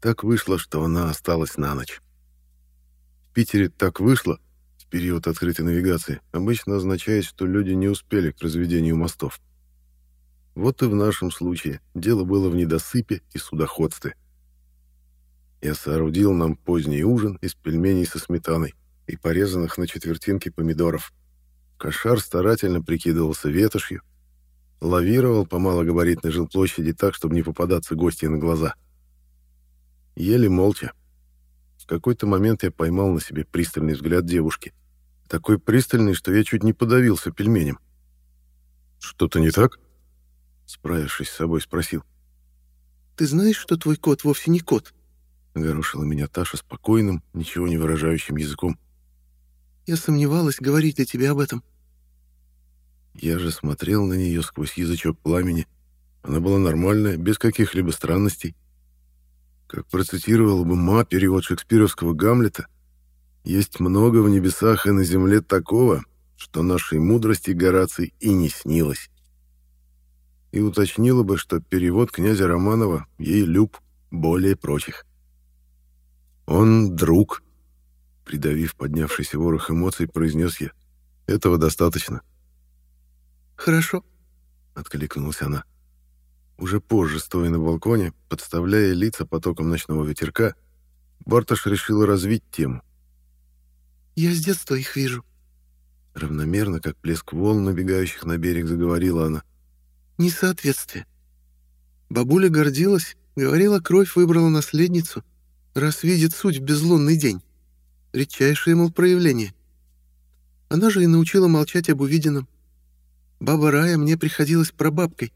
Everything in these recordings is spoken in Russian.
Так вышло, что она осталась на ночь. В Питере так вышло, в период открытой навигации, обычно означает, что люди не успели к разведению мостов. Вот и в нашем случае дело было в недосыпе и судоходстве. Я соорудил нам поздний ужин из пельменей со сметаной и порезанных на четвертинки помидоров. Кошар старательно прикидывался ветошью, лавировал по малогабаритной жилплощади так, чтобы не попадаться гостям на глаза. Ели молча. В какой-то момент я поймал на себе пристальный взгляд девушки. Такой пристальный, что я чуть не подавился пельменем. «Что-то не так?» Справившись с собой, спросил. «Ты знаешь, что твой кот вовсе не кот?» Огорошила меня Таша спокойным, ничего не выражающим языком. «Я сомневалась, говорить ли тебе об этом». Я же смотрел на нее сквозь язычок пламени. Она была нормальная, без каких-либо странностей. Как процитировала бы Ма перевод шекспировского «Гамлета», «Есть много в небесах и на земле такого, что нашей мудрости Гораций и не снилось» и уточнила бы, что перевод князя Романова ей люб более прочих. «Он друг», — придавив поднявшийся ворох эмоций, произнес я. «Этого достаточно». «Хорошо», — откликнулась она. Уже позже, стоя на балконе, подставляя лица потоком ночного ветерка, Барташ решил развить тему. «Я с детства их вижу». Равномерно, как плеск волн, набегающих на берег, заговорила она несоответствие. Бабуля гордилась, говорила, кровь выбрала наследницу, раз видит суть в безлунный день. Редчайшее, мол, проявление. Она же и научила молчать об увиденном. Баба Рая мне приходилась прабабкой,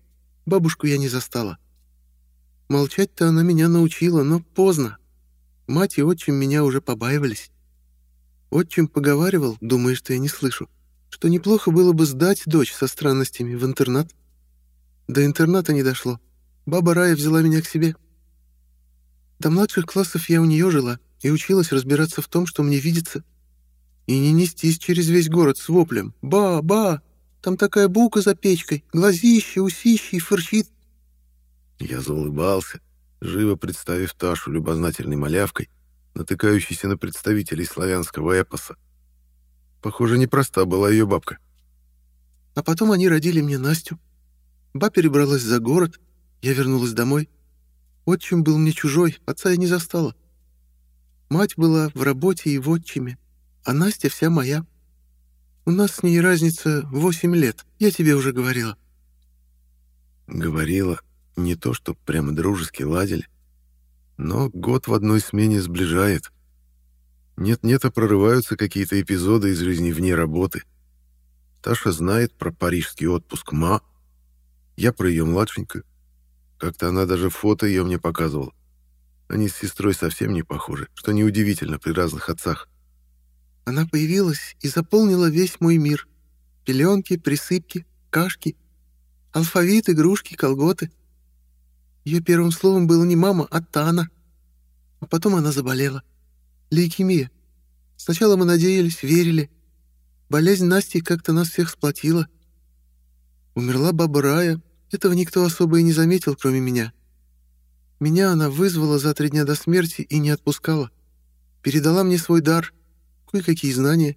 бабушку я не застала. Молчать-то она меня научила, но поздно. Мать и отчим меня уже побаивались. Отчим поговаривал, думая, что я не слышу, что неплохо было бы сдать дочь со странностями в интернат. До интерната не дошло. Баба Рая взяла меня к себе. До младших классов я у нее жила и училась разбираться в том, что мне видится. И не нестись через весь город с воплем. «Ба-ба! Там такая бука за печкой, глазище, усище и фырчит». Я заулыбался, живо представив Ташу любознательной малявкой, натыкающейся на представителей славянского эпоса. Похоже, непроста была ее бабка. А потом они родили мне Настю. Ба перебралась за город, я вернулась домой. Отчим был мне чужой, отца я не застала. Мать была в работе и в отчиме, а Настя вся моя. У нас с ней разница восемь лет, я тебе уже говорила. Говорила, не то что прямо дружески ладили, но год в одной смене сближает. Нет-нет, а прорываются какие-то эпизоды из жизни вне работы. Таша знает про парижский отпуск МА, я про ее младшенькую. Как-то она даже фото ее мне показывала. Они с сестрой совсем не похожи, что неудивительно при разных отцах. Она появилась и заполнила весь мой мир. Пеленки, присыпки, кашки, алфавит, игрушки, колготы. Ее первым словом было не мама, а Тана. А потом она заболела. Лейкемия. Сначала мы надеялись, верили. Болезнь Насти как-то нас всех сплотила. Умерла баба Рая, этого никто особо и не заметил, кроме меня. Меня она вызвала за три дня до смерти и не отпускала. Передала мне свой дар, кое-какие знания.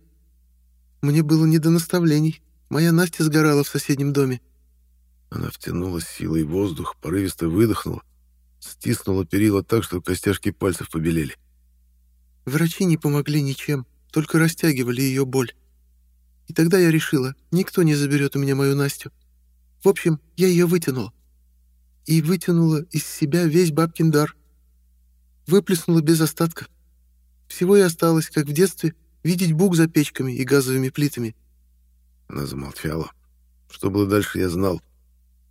Мне было не до наставлений. Моя Настя сгорала в соседнем доме. Она втянула силой воздух, порывисто выдохнула, стиснула перила так, что костяшки пальцев побелели. Врачи не помогли ничем, только растягивали ее боль. И тогда я решила, никто не заберет у меня мою Настю. В общем, я ее вытянула. И вытянула из себя весь бабкин дар. Выплеснула без остатка. Всего и осталось, как в детстве, видеть бук за печками и газовыми плитами. Она замолчала. Что было дальше, я знал.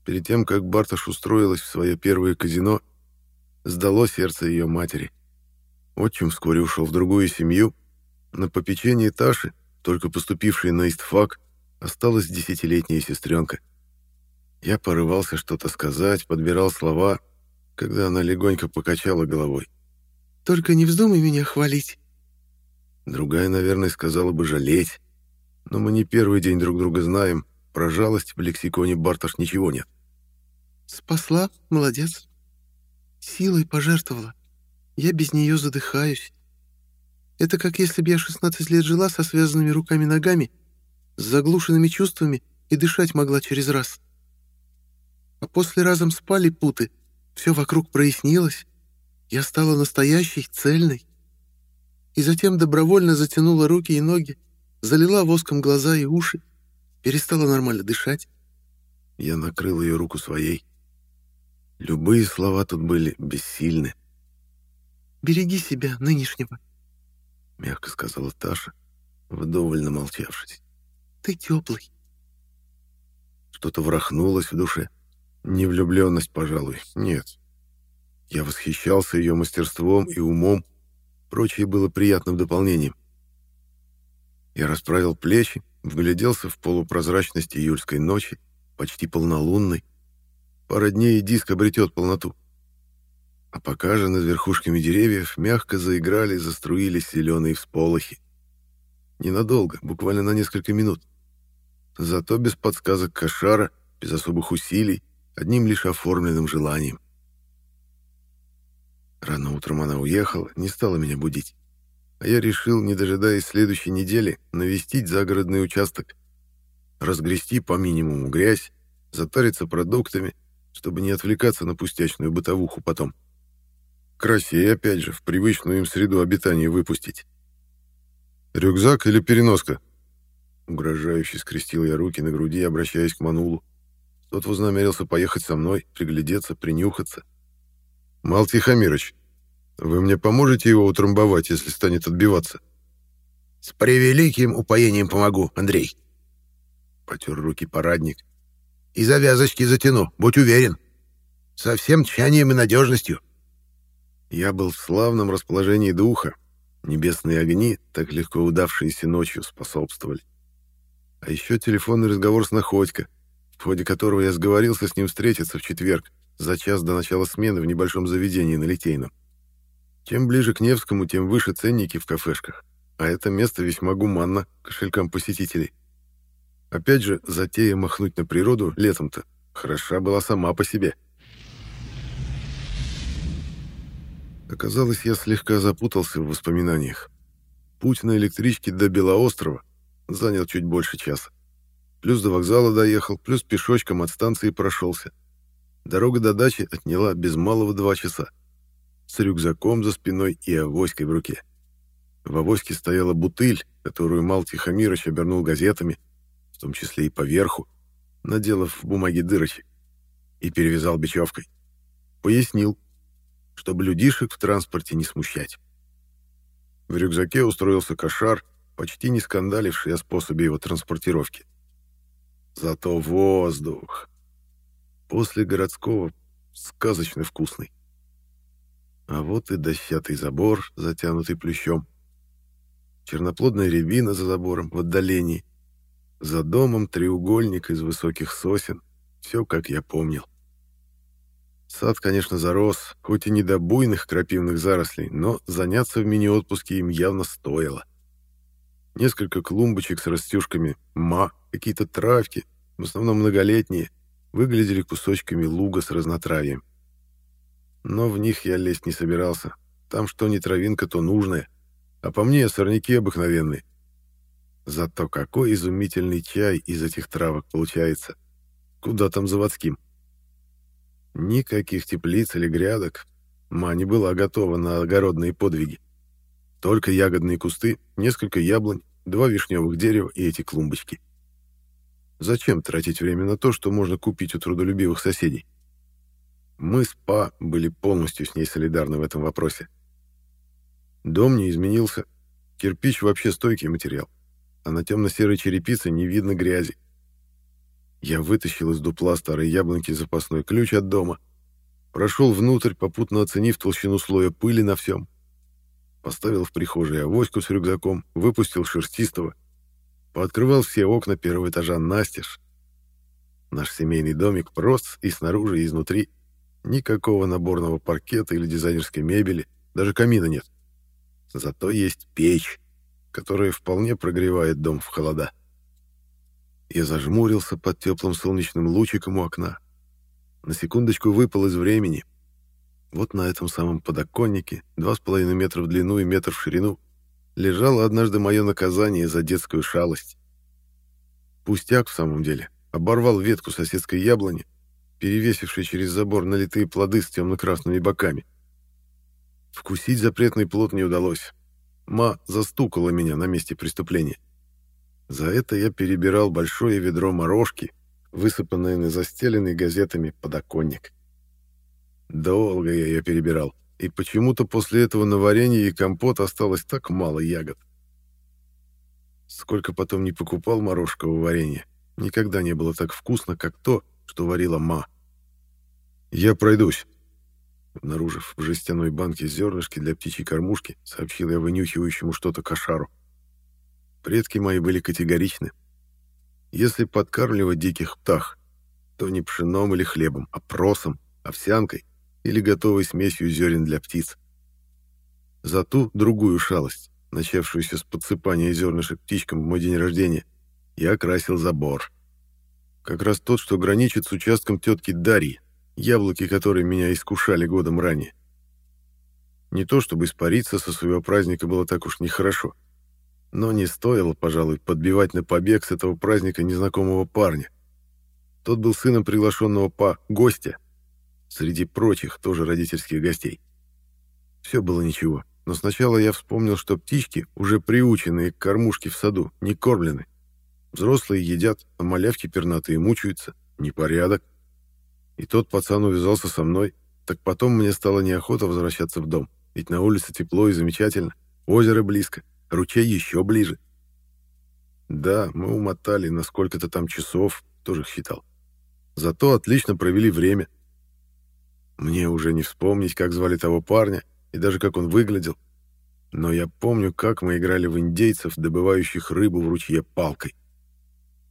Перед тем, как Барташ устроилась в свое первое казино, сдало сердце ее матери. Отчим вскоре ушел в другую семью. На попечении Таши, только поступившей на истфак, осталась десятилетняя сестренка — я порывался что-то сказать, подбирал слова, когда она легонько покачала головой. «Только не вздумай меня хвалить». Другая, наверное, сказала бы жалеть. Но мы не первый день друг друга знаем. Про жалость в лексиконе Барташ ничего нет. «Спасла? Молодец. Силой пожертвовала. Я без нее задыхаюсь. Это как если бы я 16 лет жила со связанными руками-ногами, с заглушенными чувствами и дышать могла через раз. А после разом спали путы, все вокруг прояснилось, я стала настоящей, цельной. И затем добровольно затянула руки и ноги, залила воском глаза и уши, перестала нормально дышать. Я накрыл ее руку своей. Любые слова тут были бессильны. «Береги себя, нынешнего», — мягко сказала Таша, вдоволь намолчавшись. «Ты теплый». Что-то врахнулось в душе. Не влюбленность, пожалуй, нет. Я восхищался ее мастерством и умом, прочее было приятным дополнением. Я расправил плечи, вгляделся в полупрозрачность июльской ночи, почти полнолунной. Пара дней диск обретет полноту. А пока же над верхушками деревьев мягко заиграли, заструились зеленые всполохи. Ненадолго, буквально на несколько минут. Зато без подсказок кошара, без особых усилий, одним лишь оформленным желанием. Рано утром она уехала, не стала меня будить. А я решил, не дожидаясь следующей недели, навестить загородный участок, разгрести по минимуму грязь, затариться продуктами, чтобы не отвлекаться на пустячную бытовуху потом. Красе опять же в привычную им среду обитания выпустить. «Рюкзак или переноска?» Угрожающе скрестил я руки на груди, обращаясь к Манулу. Тот вознамерился поехать со мной, приглядеться, принюхаться. «Мал Тихомирович, вы мне поможете его утрамбовать, если станет отбиваться?» «С превеликим упоением помогу, Андрей!» Потер руки парадник. «И завязочки затяну, будь уверен. Со всем тщанием и надежностью». Я был в славном расположении духа. Небесные огни, так легко удавшиеся ночью, способствовали. А еще телефонный разговор с Находько, в ходе которого я сговорился с ним встретиться в четверг, за час до начала смены в небольшом заведении на Литейном. Чем ближе к Невскому, тем выше ценники в кафешках, а это место весьма гуманно кошелькам посетителей. Опять же, затея махнуть на природу летом-то хороша была сама по себе. Оказалось, я слегка запутался в воспоминаниях. Путь на электричке до Белоострова занял чуть больше часа. Плюс до вокзала доехал, плюс пешочком от станции прошелся. Дорога до дачи отняла без малого два часа. С рюкзаком за спиной и авоськой в руке. В авоське стояла бутыль, которую Мал Тихомирович обернул газетами, в том числе и поверху, наделав в бумаге дырочек, и перевязал бечевкой. Пояснил, чтобы людишек в транспорте не смущать. В рюкзаке устроился кошар, почти не скандаливший о способе его транспортировки. Зато воздух. После городского сказочно вкусный. А вот и дощатый забор, затянутый плющом. Черноплодная рябина за забором в отдалении. За домом треугольник из высоких сосен. Все, как я помнил. Сад, конечно, зарос, хоть и не до буйных крапивных зарослей, но заняться в мини-отпуске им явно стоило. Несколько клумбочек с растюшками ма, какие-то травки, в основном многолетние, выглядели кусочками луга с разнотравьем. Но в них я лезть не собирался. Там что не травинка, то нужная. А по мне сорняки обыкновенные. Зато какой изумительный чай из этих травок получается. Куда там заводским? Никаких теплиц или грядок. Ма не была готова на огородные подвиги. Только ягодные кусты, несколько яблонь, два вишневых дерева и эти клумбочки. Зачем тратить время на то, что можно купить у трудолюбивых соседей? Мы с Па были полностью с ней солидарны в этом вопросе. Дом не изменился. Кирпич вообще стойкий материал, а на темно-серой черепице не видно грязи. Я вытащил из дупла старой яблоньки запасной ключ от дома, прошел внутрь, попутно оценив толщину слоя пыли на всем, поставил в прихожей авоську с рюкзаком, выпустил шерстистого, пооткрывал все окна первого этажа настежь. Наш семейный домик прост и снаружи, и изнутри. Никакого наборного паркета или дизайнерской мебели, даже камина нет. Зато есть печь, которая вполне прогревает дом в холода. Я зажмурился под теплым солнечным лучиком у окна. На секундочку выпал из времени. Вот на этом самом подоконнике, два с половиной метра в длину и метр в ширину, лежало однажды мое наказание за детскую шалость. Пустяк в самом деле. Оборвал ветку соседской яблони, перевесившей через забор налитые плоды с темно-красными боками. Вкусить запретный плод не удалось. Ма застукала меня на месте преступления. За это я перебирал большое ведро морожки, высыпанное на застеленный газетами подоконник. Долго я ее перебирал, и почему-то после этого на варенье и компот осталось так мало ягод. Сколько потом не покупал морожкового варенья, никогда не было так вкусно, как то, что варила ма. «Я пройдусь», Обнаружив в жестяной банке зернышки для птичьей кормушки, сообщил я вынюхивающему что-то кошару. Предки мои были категоричны. Если подкармливать диких птах, то не пшеном или хлебом, а просом, овсянкой или готовой смесью зерен для птиц. За ту другую шалость, начавшуюся с подсыпания зернышек птичкам в мой день рождения, я окрасил забор. Как раз тот, что граничит с участком тетки Дарьи, яблоки которые меня искушали годом ранее. Не то чтобы испариться со своего праздника было так уж нехорошо, но не стоило, пожалуй, подбивать на побег с этого праздника незнакомого парня. Тот был сыном приглашенного по гостя, среди прочих тоже родительских гостей. Все было ничего, но сначала я вспомнил, что птички, уже приученные к кормушке в саду, не кормлены. Взрослые едят, а малявки пернатые мучаются. Непорядок. И тот пацан увязался со мной, так потом мне стало неохота возвращаться в дом, ведь на улице тепло и замечательно, озеро близко, ручей еще ближе. Да, мы умотали на сколько-то там часов, тоже считал. Зато отлично провели время. Мне уже не вспомнить, как звали того парня и даже как он выглядел. Но я помню, как мы играли в индейцев, добывающих рыбу в ручье палкой.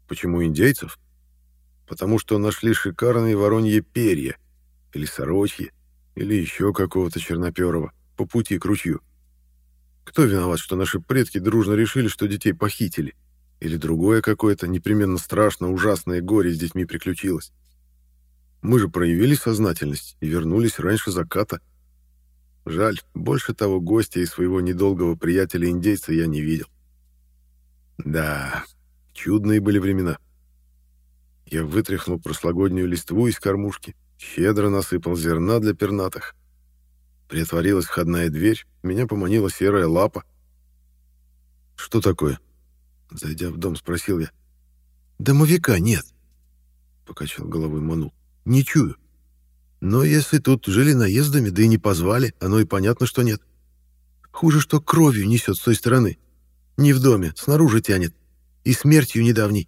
Почему индейцев? потому что нашли шикарные вороньи перья, или сорочьи, или еще какого-то черноперого, по пути к ручью. Кто виноват, что наши предки дружно решили, что детей похитили? Или другое какое-то непременно страшно ужасное горе с детьми приключилось? Мы же проявили сознательность и вернулись раньше заката. Жаль, больше того гостя и своего недолгого приятеля-индейца я не видел. Да, чудные были времена. Я вытряхнул прошлогоднюю листву из кормушки, щедро насыпал зерна для пернатых. Приотворилась входная дверь, меня поманила серая лапа. «Что такое?» Зайдя в дом, спросил я. «Домовика нет», — покачал головой Манул. «Не чую. Но если тут жили наездами, да и не позвали, оно и понятно, что нет. Хуже, что кровью несет с той стороны. Не в доме, снаружи тянет. И смертью недавней.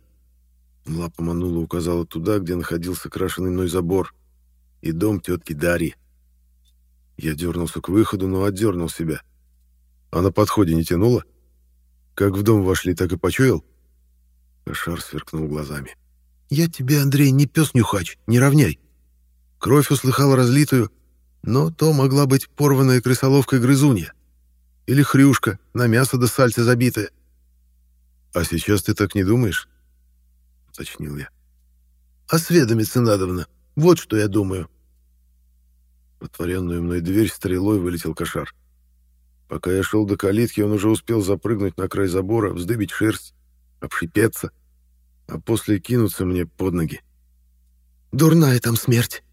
Лапа манула указала туда, где находился крашеный мной забор, и дом тетки Дарьи. Я дернулся к выходу, но отдернул себя. А на подходе не тянуло? Как в дом вошли, так и почуял? Кошар сверкнул глазами. «Я тебе, Андрей, не пес-нюхач, не равняй. Кровь услыхала разлитую, но то могла быть порванная крысоловкой грызунья. Или хрюшка, на мясо да сальце забитая. А сейчас ты так не думаешь? — уточнил я. «Осведомиться надобно. Вот что я думаю». В отворенную мной дверь стрелой вылетел кошар. Пока я шел до калитки, он уже успел запрыгнуть на край забора, вздыбить шерсть, обшипеться, а после кинуться мне под ноги. «Дурная там смерть.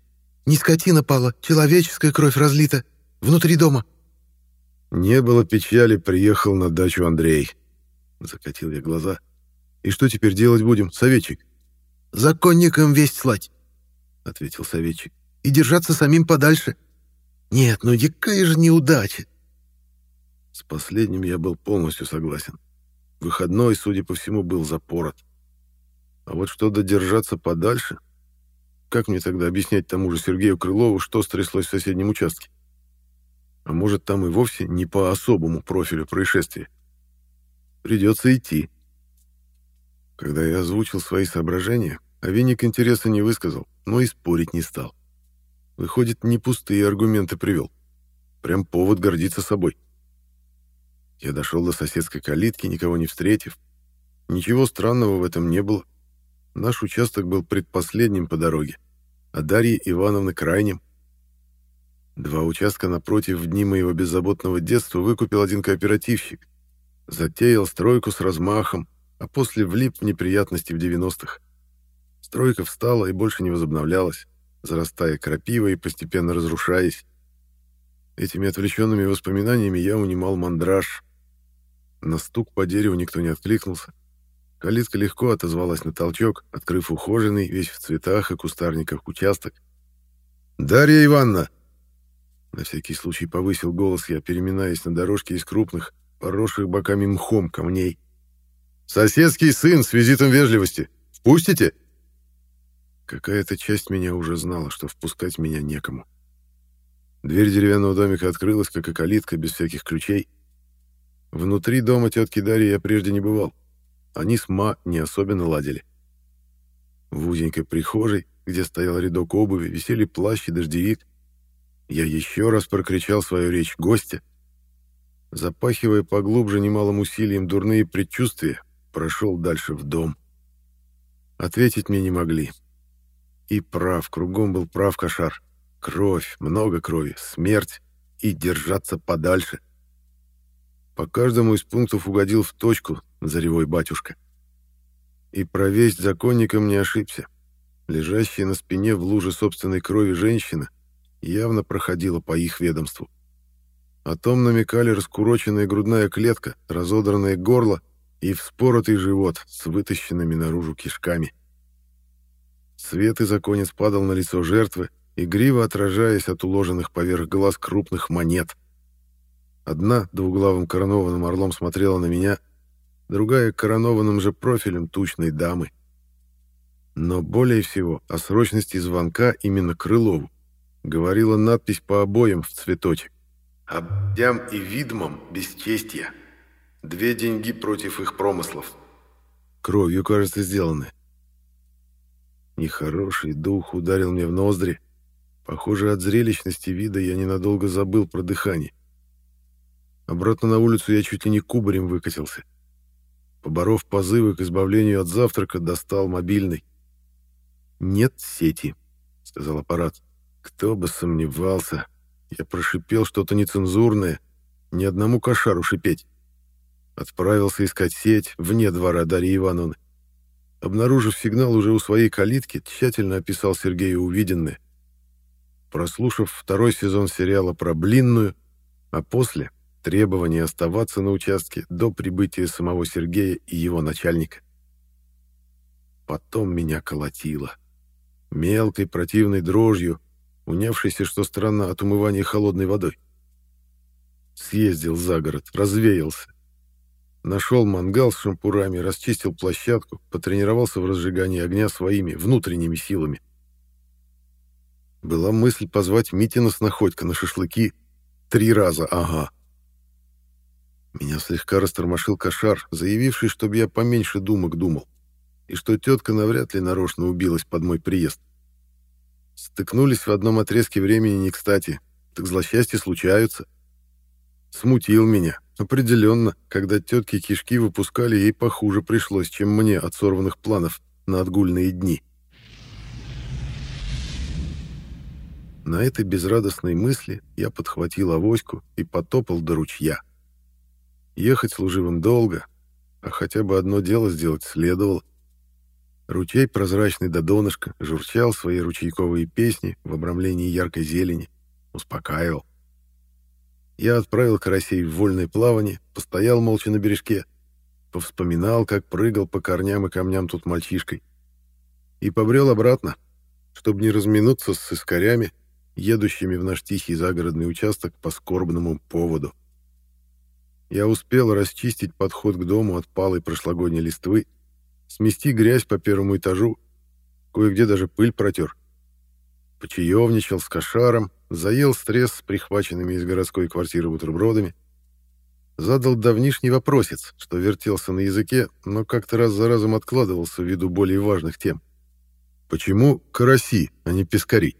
Не скотина пала, человеческая кровь разлита. Внутри дома». «Не было печали, приехал на дачу Андрей». Закатил я глаза. И что теперь делать будем, советчик? Законникам весть слать, ответил советчик. И держаться самим подальше. Нет, ну какая же неудача. С последним я был полностью согласен. Выходной, судя по всему, был запорот. А вот что додержаться подальше? Как мне тогда объяснять тому же Сергею Крылову, что стряслось в соседнем участке? А может, там и вовсе не по особому профилю происшествия? Придется идти. Когда я озвучил свои соображения, Авиник интереса не высказал, но и спорить не стал. Выходит, не пустые аргументы привел. Прям повод гордиться собой. Я дошел до соседской калитки, никого не встретив. Ничего странного в этом не было. Наш участок был предпоследним по дороге, а Дарья Ивановна крайним. Два участка напротив в дни моего беззаботного детства выкупил один кооперативщик. Затеял стройку с размахом, а после влип в неприятности в 90-х. Стройка встала и больше не возобновлялась, зарастая крапивой и постепенно разрушаясь. Этими отвлеченными воспоминаниями я унимал мандраж. На стук по дереву никто не откликнулся. Калитка легко отозвалась на толчок, открыв ухоженный, весь в цветах и кустарниках участок. «Дарья Ивановна!» На всякий случай повысил голос я, переминаясь на дорожке из крупных, поросших боками мхом камней. «Соседский сын с визитом вежливости. Впустите?» Какая-то часть меня уже знала, что впускать меня некому. Дверь деревянного домика открылась, как и калитка, без всяких ключей. Внутри дома тетки Дарьи я прежде не бывал. Они с Ма не особенно ладили. В узенькой прихожей, где стоял рядок обуви, висели плащ и дождевик. Я еще раз прокричал свою речь гостя. Запахивая поглубже немалым усилием дурные предчувствия, прошел дальше в дом. Ответить мне не могли. И прав, кругом был прав кошар. Кровь, много крови, смерть и держаться подальше. По каждому из пунктов угодил в точку заревой батюшка. И про весть законникам не ошибся. Лежащая на спине в луже собственной крови женщина явно проходила по их ведомству. О том намекали раскуроченная грудная клетка, разодранное горло и вспоротый живот с вытащенными наружу кишками. Свет и законец падал на лицо жертвы, игриво отражаясь от уложенных поверх глаз крупных монет. Одна двуглавым коронованным орлом смотрела на меня, другая коронованным же профилем тучной дамы. Но более всего о срочности звонка именно Крылову говорила надпись по обоям в цветочек. «Абдям и видмам бесчестья. Две деньги против их промыслов». Кровью, кажется, сделаны. Нехороший дух ударил мне в ноздри, Похоже, от зрелищности вида я ненадолго забыл про дыхание. Обратно на улицу я чуть ли не кубарем выкатился. Поборов позывы к избавлению от завтрака, достал мобильный. «Нет сети», — сказал аппарат. «Кто бы сомневался». Я прошипел что-то нецензурное. Ни одному кошару шипеть. Отправился искать сеть вне двора Дарьи Ивановны. Обнаружив сигнал уже у своей калитки, тщательно описал Сергею увиденное прослушав второй сезон сериала про Блинную, а после — требование оставаться на участке до прибытия самого Сергея и его начальника. Потом меня колотило. Мелкой противной дрожью, унявшейся, что странно, от умывания холодной водой. Съездил за город, развеялся. Нашел мангал с шампурами, расчистил площадку, потренировался в разжигании огня своими внутренними силами. Была мысль позвать Митина с Находько на шашлыки. Три раза, ага. Меня слегка растормошил кошар, заявивший, чтобы я поменьше думок думал, и что тетка навряд ли нарочно убилась под мой приезд. Стыкнулись в одном отрезке времени не кстати, так злосчастья случаются. Смутил меня. Определенно, когда тетки кишки выпускали, ей похуже пришлось, чем мне от сорванных планов на отгульные дни. На этой безрадостной мысли я подхватил авоську и потопал до ручья. Ехать служивым долго, а хотя бы одно дело сделать следовало. Ручей прозрачный до донышка журчал свои ручейковые песни в обрамлении яркой зелени, успокаивал. Я отправил карасей в вольное плавание, постоял молча на бережке, повспоминал, как прыгал по корням и камням тут мальчишкой, и побрел обратно, чтобы не разминуться с искорями, едущими в наш тихий загородный участок по скорбному поводу. Я успел расчистить подход к дому от палой прошлогодней листвы, смести грязь по первому этажу, кое-где даже пыль протер. Почаевничал с кошаром, заел стресс с прихваченными из городской квартиры бутербродами, задал давнишний вопросец, что вертелся на языке, но как-то раз за разом откладывался ввиду более важных тем. Почему караси, а не пескари?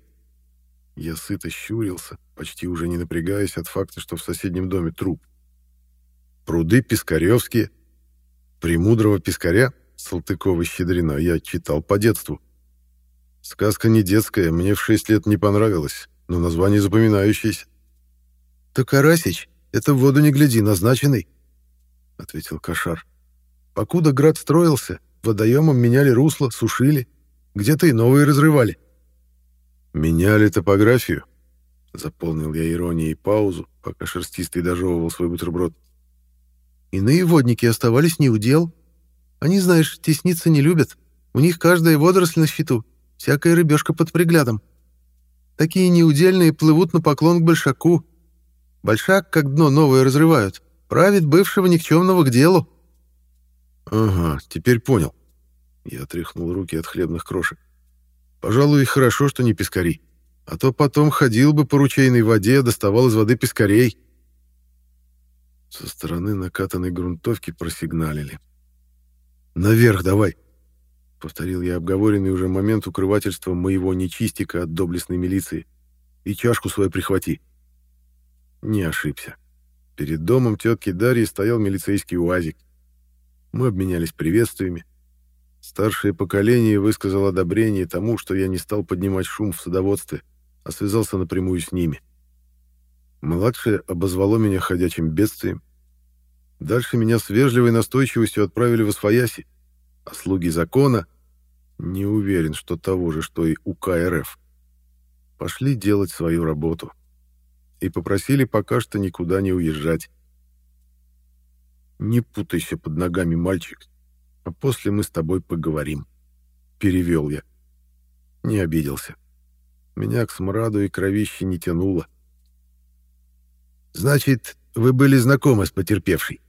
Я сыто щурился, почти уже не напрягаясь от факта, что в соседнем доме труп. Пруды Пискаревские. Премудрого Пискаря, Салтыкова-Щедрина, я читал по детству. Сказка не детская, мне в шесть лет не понравилась, но название запоминающееся. «То Карасич, это в воду не гляди, назначенный», — ответил Кошар. «Покуда град строился, водоемом меняли русло, сушили, где-то и новые разрывали». «Меняли топографию?» — заполнил я иронией паузу, пока шерстистый дожевывал свой бутерброд. «Иные водники оставались не у дел. Они, знаешь, тесниться не любят. У них каждая водоросль на счету, всякая рыбешка под приглядом. Такие неудельные плывут на поклон к большаку, Большак, как дно новое разрывают, правит бывшего никчемного к делу. Ага, теперь понял. Я отряхнул руки от хлебных крошек. Пожалуй, хорошо, что не пескари. А то потом ходил бы по ручейной воде, доставал из воды пескарей. Со стороны накатанной грунтовки просигналили. «Наверх давай!» — повторил я обговоренный уже момент укрывательства моего нечистика от доблестной милиции. «И чашку свою прихвати». Не ошибся. Перед домом тетки Дарьи стоял милицейский УАЗик. Мы обменялись приветствиями. Старшее поколение высказало одобрение тому, что я не стал поднимать шум в садоводстве, а связался напрямую с ними. Младшее обозвало меня ходячим бедствием. Дальше меня с вежливой настойчивостью отправили в Освояси, а слуги закона, не уверен, что того же, что и УК РФ, пошли делать свою работу и попросили пока что никуда не уезжать. «Не путайся под ногами, мальчик, а после мы с тобой поговорим», — перевел я. Не обиделся. Меня к смраду и кровище не тянуло. «Значит, вы были знакомы с потерпевшей?»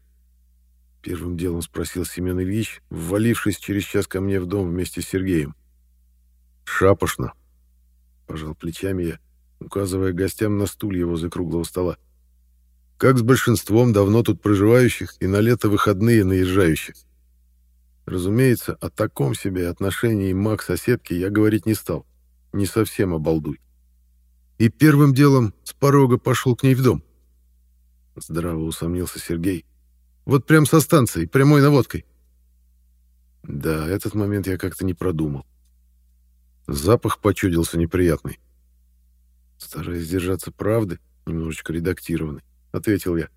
Первым делом спросил Семен Ильич, ввалившись через час ко мне в дом вместе с Сергеем. «Шапошно», — пожал плечами я указывая гостям на стулья возле круглого стола. Как с большинством давно тут проживающих и на лето выходные наезжающих. Разумеется, о таком себе отношении маг соседки я говорить не стал. Не совсем обалдуй. И первым делом с порога пошел к ней в дом. Здраво усомнился Сергей. Вот прям со станции, прямой наводкой. Да, этот момент я как-то не продумал. Запах почудился неприятный. Стараясь держаться правды, немножечко редактированной, ответил я.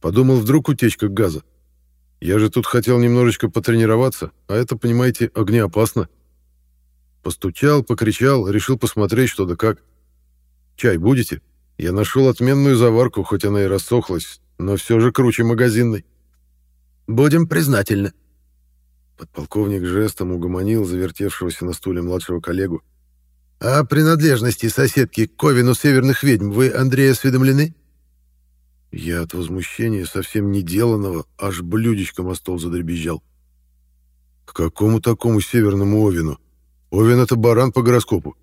Подумал, вдруг утечка газа. Я же тут хотел немножечко потренироваться, а это, понимаете, огнеопасно. Постучал, покричал, решил посмотреть, что да как. Чай будете? Я нашел отменную заварку, хоть она и рассохлась, но все же круче магазинной. Будем признательны. Подполковник жестом угомонил завертевшегося на стуле младшего коллегу «О принадлежности соседки к Ковину северных ведьм вы, Андрей, осведомлены?» Я от возмущения совсем неделанного аж блюдечком о стол задребезжал. «К какому такому северному Овину? Овен — это баран по гороскопу».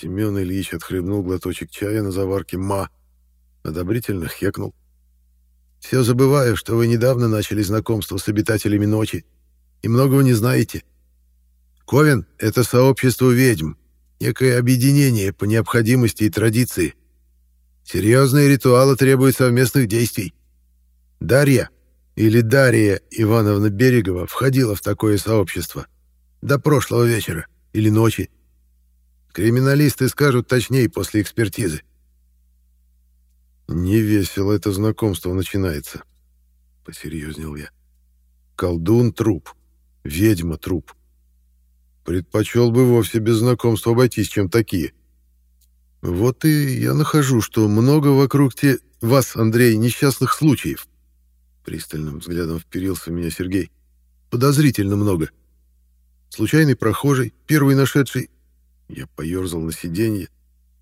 Семен Ильич отхлебнул глоточек чая на заварке «Ма», одобрительно хекнул. «Все забываю, что вы недавно начали знакомство с обитателями ночи и многого не знаете». Ковен — это сообщество ведьм, некое объединение по необходимости и традиции. Серьезные ритуалы требуют совместных действий. Дарья или Дарья Ивановна Берегова входила в такое сообщество до прошлого вечера или ночи. Криминалисты скажут точнее после экспертизы. «Невесело это знакомство начинается», — посерьезнел я. «Колдун — труп, ведьма — труп. Предпочел бы вовсе без знакомства обойтись, чем такие. Вот и я нахожу, что много вокруг те... вас, Андрей, несчастных случаев. Пристальным взглядом вперился в меня Сергей. Подозрительно много. Случайный прохожий, первый нашедший... Я поерзал на сиденье,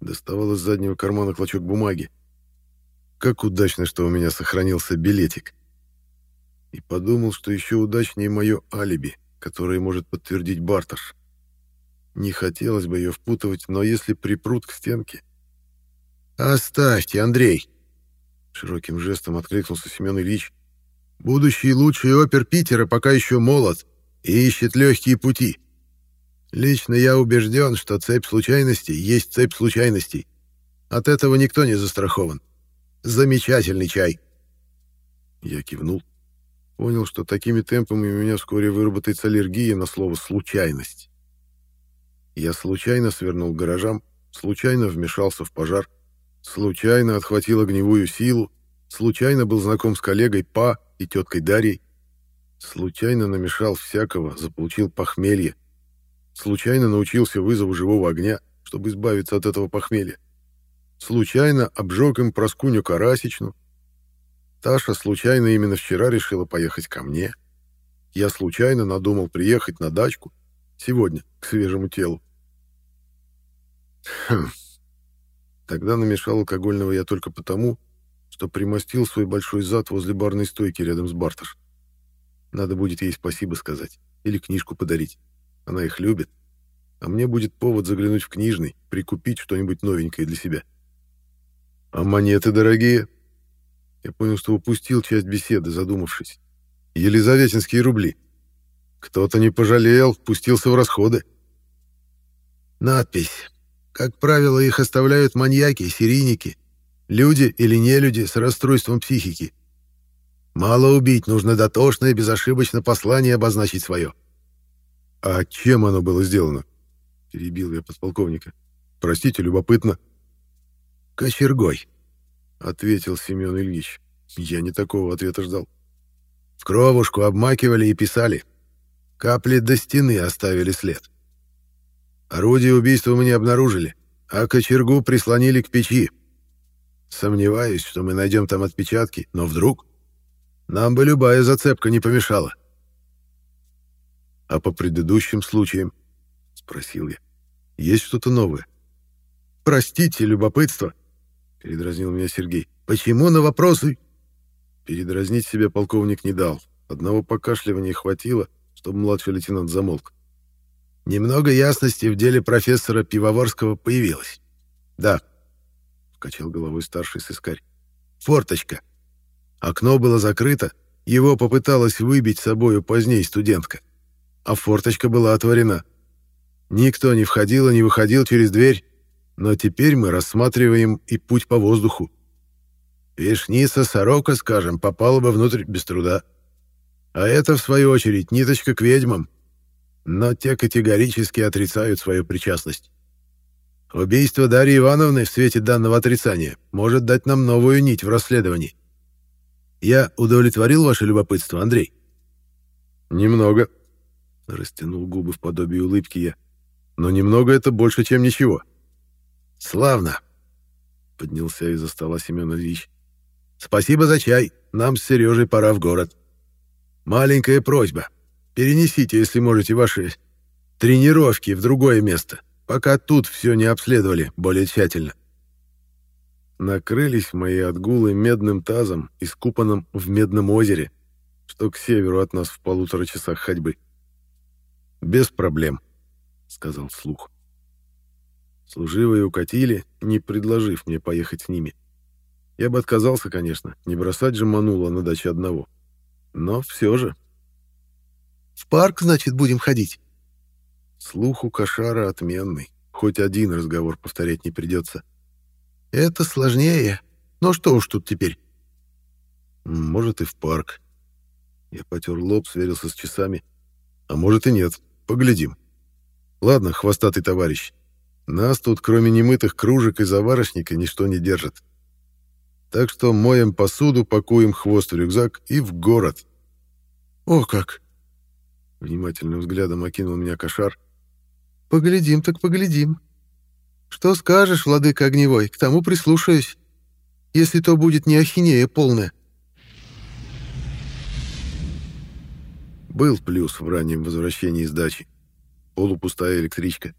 доставал из заднего кармана клочок бумаги. Как удачно, что у меня сохранился билетик. И подумал, что еще удачнее мое алиби — которые может подтвердить Барташ. Не хотелось бы ее впутывать, но если припрут к стенке... «Оставьте, Андрей!» Широким жестом откликнулся Семен Ильич. «Будущий лучший опер Питера пока еще молод и ищет легкие пути. Лично я убежден, что цепь случайностей есть цепь случайностей. От этого никто не застрахован. Замечательный чай!» Я кивнул. Понял, что такими темпами у меня вскоре выработается аллергия на слово «случайность». Я случайно свернул к гаражам, случайно вмешался в пожар, случайно отхватил огневую силу, случайно был знаком с коллегой Па и теткой Дарьей, случайно намешал всякого, заполучил похмелье, случайно научился вызову живого огня, чтобы избавиться от этого похмелья, случайно обжег им проскуню Карасичну, Таша случайно именно вчера решила поехать ко мне, я случайно надумал приехать на дачку сегодня к свежему телу. Хм. Тогда намешал алкогольного я только потому, что примостил свой большой зад возле барной стойки рядом с Барташ. Надо будет ей спасибо сказать или книжку подарить. Она их любит. А мне будет повод заглянуть в книжный, прикупить что-нибудь новенькое для себя. А монеты дорогие. Я понял, что упустил часть беседы, задумавшись. Елизаветинские рубли. Кто-то не пожалел, пустился в расходы. Надпись. Как правило, их оставляют маньяки, серийники, люди или нелюди с расстройством психики. Мало убить, нужно дотошно и безошибочно послание обозначить свое. «А чем оно было сделано?» — перебил я подполковника. «Простите, любопытно». «Кочергой», — ответил Семен Ильич. Я не такого ответа ждал. В кровушку обмакивали и писали. Капли до стены оставили след. Орудие убийства мы не обнаружили, а кочергу прислонили к печи. Сомневаюсь, что мы найдем там отпечатки, но вдруг... Нам бы любая зацепка не помешала. «А по предыдущим случаям?» — спросил я. «Есть что-то новое?» «Простите, любопытство», — передразнил меня Сергей. «Почему на вопросы?» Передразнить себя полковник не дал. Одного покашливания хватило, чтобы младший лейтенант замолк. Немного ясности в деле профессора Пивоварского появилось. Да, качал головой старший сыскарь. Форточка. Окно было закрыто, его попыталась выбить собою поздней студентка. А форточка была отворена. Никто не входил и не выходил через дверь, но теперь мы рассматриваем и путь по воздуху. Вишница, сорока, скажем, попала бы внутрь без труда. А это, в свою очередь, ниточка к ведьмам, но те категорически отрицают свою причастность. Убийство Дарьи Ивановны в свете данного отрицания может дать нам новую нить в расследовании. Я удовлетворил ваше любопытство, Андрей? Немного. Растянул губы в подобие улыбки я. Но немного это больше, чем ничего. Славно. Поднялся из-за стола Семен Ильич. Спасибо за чай. Нам с Сережей пора в город. Маленькая просьба. Перенесите, если можете, ваши тренировки в другое место, пока тут все не обследовали более тщательно. Накрылись мои отгулы медным тазом, искупанным в Медном озере, что к северу от нас в полутора часах ходьбы. «Без проблем», — сказал вслух. Служивые укатили, не предложив мне поехать с ними. Я бы отказался, конечно, не бросать же манула на даче одного. Но все же в парк, значит, будем ходить?» Слух у Кошара отменный. Хоть один разговор повторять не придется. «Это сложнее. Но что уж тут теперь?» «Может, и в парк». Я потер лоб, сверился с часами. «А может и нет. Поглядим. Ладно, хвостатый товарищ. Нас тут, кроме немытых кружек и заварочника, ничто не держит. Так что моем посуду, пакуем хвост в рюкзак и в город». «О как!» Внимательным взглядом окинул меня кошар. «Поглядим так поглядим. Что скажешь, владыка огневой, к тому прислушаюсь, если то будет не ахинея полная». Был плюс в раннем возвращении из дачи. Полупустая электричка.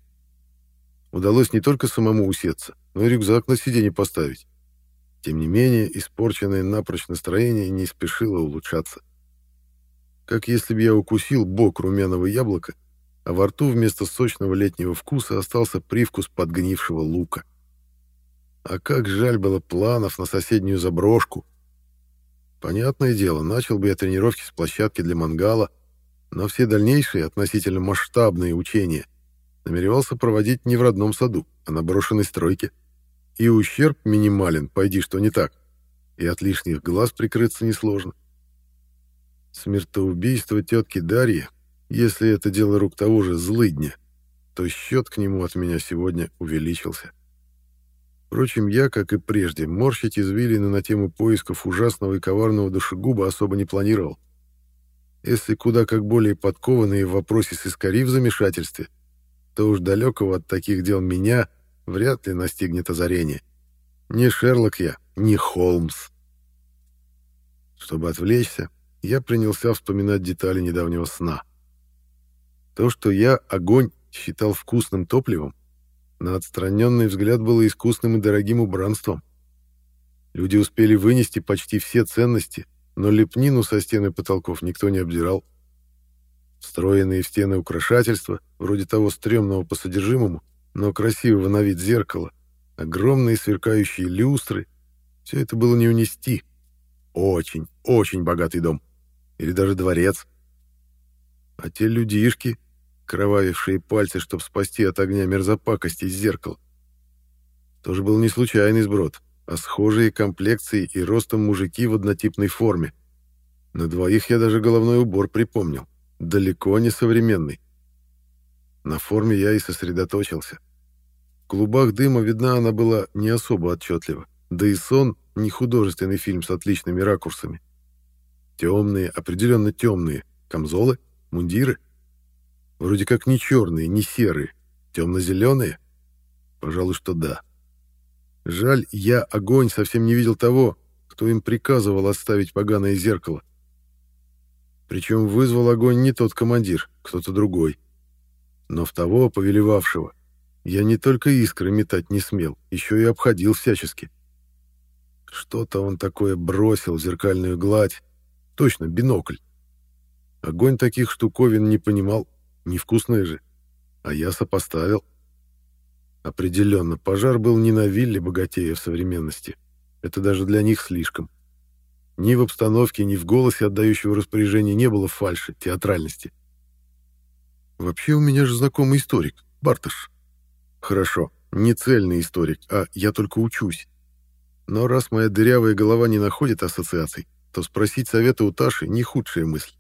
Удалось не только самому усеться, но и рюкзак на сиденье поставить. Тем не менее, испорченное напрочь настроение не спешило улучшаться как если бы я укусил бок румяного яблока, а во рту вместо сочного летнего вкуса остался привкус подгнившего лука. А как жаль было планов на соседнюю заброшку. Понятное дело, начал бы я тренировки с площадки для мангала, но все дальнейшие относительно масштабные учения намеревался проводить не в родном саду, а на брошенной стройке. И ущерб минимален, пойди что не так, и от лишних глаз прикрыться несложно. Смертоубийство тетки Дарьи, если это дело рук того же злыдня, то счет к нему от меня сегодня увеличился. Впрочем, я, как и прежде, морщить извилины на тему поисков ужасного и коварного душегуба особо не планировал. Если куда как более подкованные в вопросе сыскари в замешательстве, то уж далекого от таких дел меня вряд ли настигнет озарение. Не Шерлок я, не Холмс. Чтобы отвлечься, я принялся вспоминать детали недавнего сна. То, что я огонь считал вкусным топливом, на отстраненный взгляд было искусным и дорогим убранством. Люди успели вынести почти все ценности, но лепнину со стены потолков никто не обдирал. Встроенные в стены украшательства, вроде того стрёмного по содержимому, но красивого на вид зеркала, огромные сверкающие люстры — все это было не унести. Очень, очень богатый дом. Или даже дворец. А те людишки, кровавившие пальцы, чтобы спасти от огня мерзопакости из зеркала. Тоже был не случайный сброд, а схожие комплекции и ростом мужики в однотипной форме. На двоих я даже головной убор припомнил. Далеко не современный. На форме я и сосредоточился. В клубах дыма видна она была не особо отчетлива. Да и сон — не художественный фильм с отличными ракурсами. Темные, определенно темные, камзолы, мундиры — Вроде как не черные, не серые, темно-зеленые? Пожалуй, что да. Жаль, я огонь совсем не видел того, кто им приказывал оставить поганое зеркало. Причем вызвал огонь не тот командир, кто-то другой. Но в того, повелевавшего, я не только искры метать не смел, еще и обходил всячески. Что-то он такое бросил в зеркальную гладь. Точно, бинокль. Огонь таких штуковин не понимал, Невкусное же. А я сопоставил. Определенно, пожар был не на вилле богатея в современности. Это даже для них слишком. Ни в обстановке, ни в голосе отдающего распоряжения не было фальши, театральности. Вообще у меня же знакомый историк, Барташ. Хорошо, не цельный историк, а я только учусь. Но раз моя дырявая голова не находит ассоциаций, то спросить совета у Таши не худшая мысль.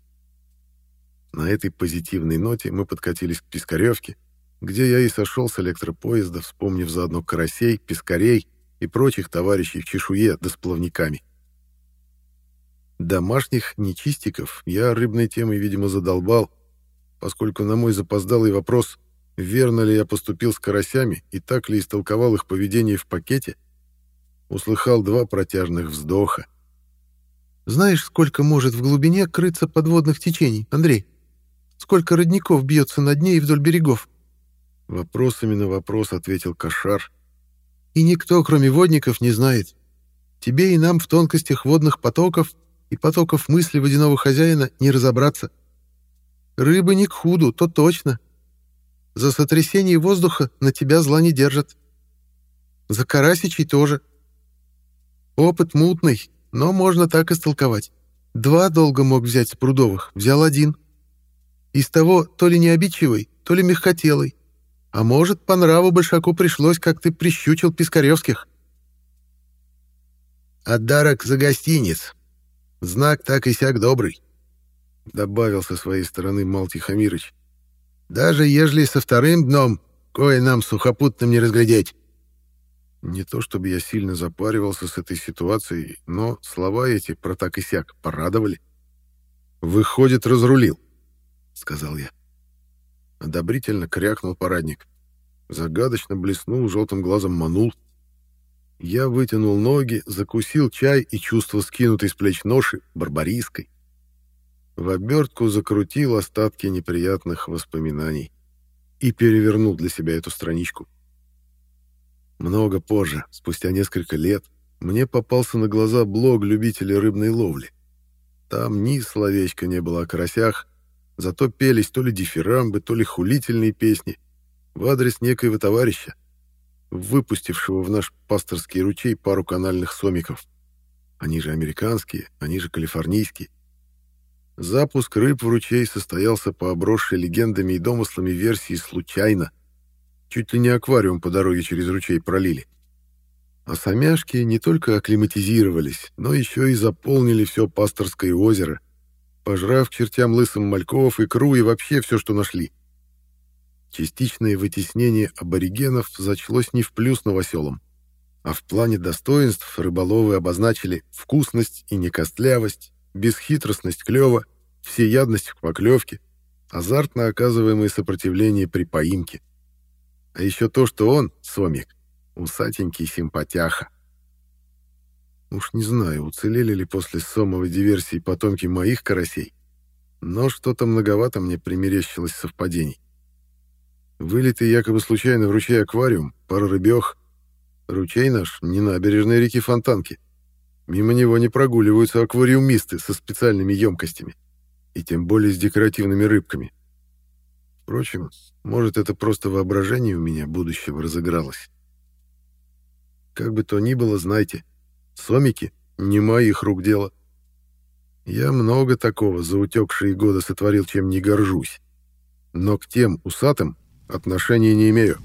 На этой позитивной ноте мы подкатились к Пискаревке, где я и сошел с электропоезда, вспомнив заодно карасей, пескарей и прочих товарищей в чешуе да с плавниками. Домашних нечистиков я рыбной темой, видимо, задолбал, поскольку на мой запоздалый вопрос, верно ли я поступил с карасями и так ли истолковал их поведение в пакете, услыхал два протяжных вздоха. «Знаешь, сколько может в глубине крыться подводных течений, Андрей?» Сколько родников бьется на дне и вдоль берегов?» Вопросами на вопрос ответил Кошар. «И никто, кроме водников, не знает. Тебе и нам в тонкостях водных потоков и потоков мысли водяного хозяина не разобраться. Рыбы не к худу, то точно. За сотрясение воздуха на тебя зла не держат. За карасичей тоже. Опыт мутный, но можно так истолковать. Два долго мог взять с прудовых, взял один — из того то ли не обидчивый, то ли мягкотелый. А может, по нраву Большаку пришлось, как ты прищучил Пискаревских. «Отдарок за гостиниц. Знак так и сяк добрый», — добавил со своей стороны Мал Тихомирыч. «Даже ежели со вторым дном, кое нам сухопутным не разглядеть». Не то чтобы я сильно запаривался с этой ситуацией, но слова эти про так и сяк порадовали. Выходит, разрулил сказал я. Одобрительно крякнул парадник. Загадочно блеснул желтым глазом манул. Я вытянул ноги, закусил чай и чувство скинутой с плеч ноши барбарийской. В обертку закрутил остатки неприятных воспоминаний и перевернул для себя эту страничку. Много позже, спустя несколько лет, мне попался на глаза блог любителей рыбной ловли. Там ни словечка не было о карасях, Зато пелись то ли дифирамбы, то ли хулительные песни в адрес некоего товарища, выпустившего в наш пасторский ручей пару канальных сомиков. Они же американские, они же калифорнийские. Запуск рыб в ручей состоялся по обросшей легендами и домыслами версии случайно. Чуть ли не аквариум по дороге через ручей пролили. А самяшки не только акклиматизировались, но еще и заполнили все пасторское озеро, пожрав чертям лысым мальков, икру и вообще все, что нашли. Частичное вытеснение аборигенов зачлось не в плюс новоселам, А в плане достоинств рыболовы обозначили вкусность и некостлявость, бесхитростность клёва, всеядность к поклёвке, азартно оказываемое сопротивление при поимке. А еще то, что он, Сомик, усатенький симпатяха. Уж не знаю, уцелели ли после Сомовой диверсии потомки моих карасей, но что-то многовато мне примерещилось совпадений. Вылитый якобы случайно в ручей аквариум, пара рыбёх. Ручей наш не набережной реки Фонтанки. Мимо него не прогуливаются аквариумисты со специальными емкостями, и тем более с декоративными рыбками. Впрочем, может, это просто воображение у меня будущего разыгралось. Как бы то ни было, знайте, сомики — не моих рук дело. Я много такого за утекшие годы сотворил, чем не горжусь. Но к тем усатым отношения не имею.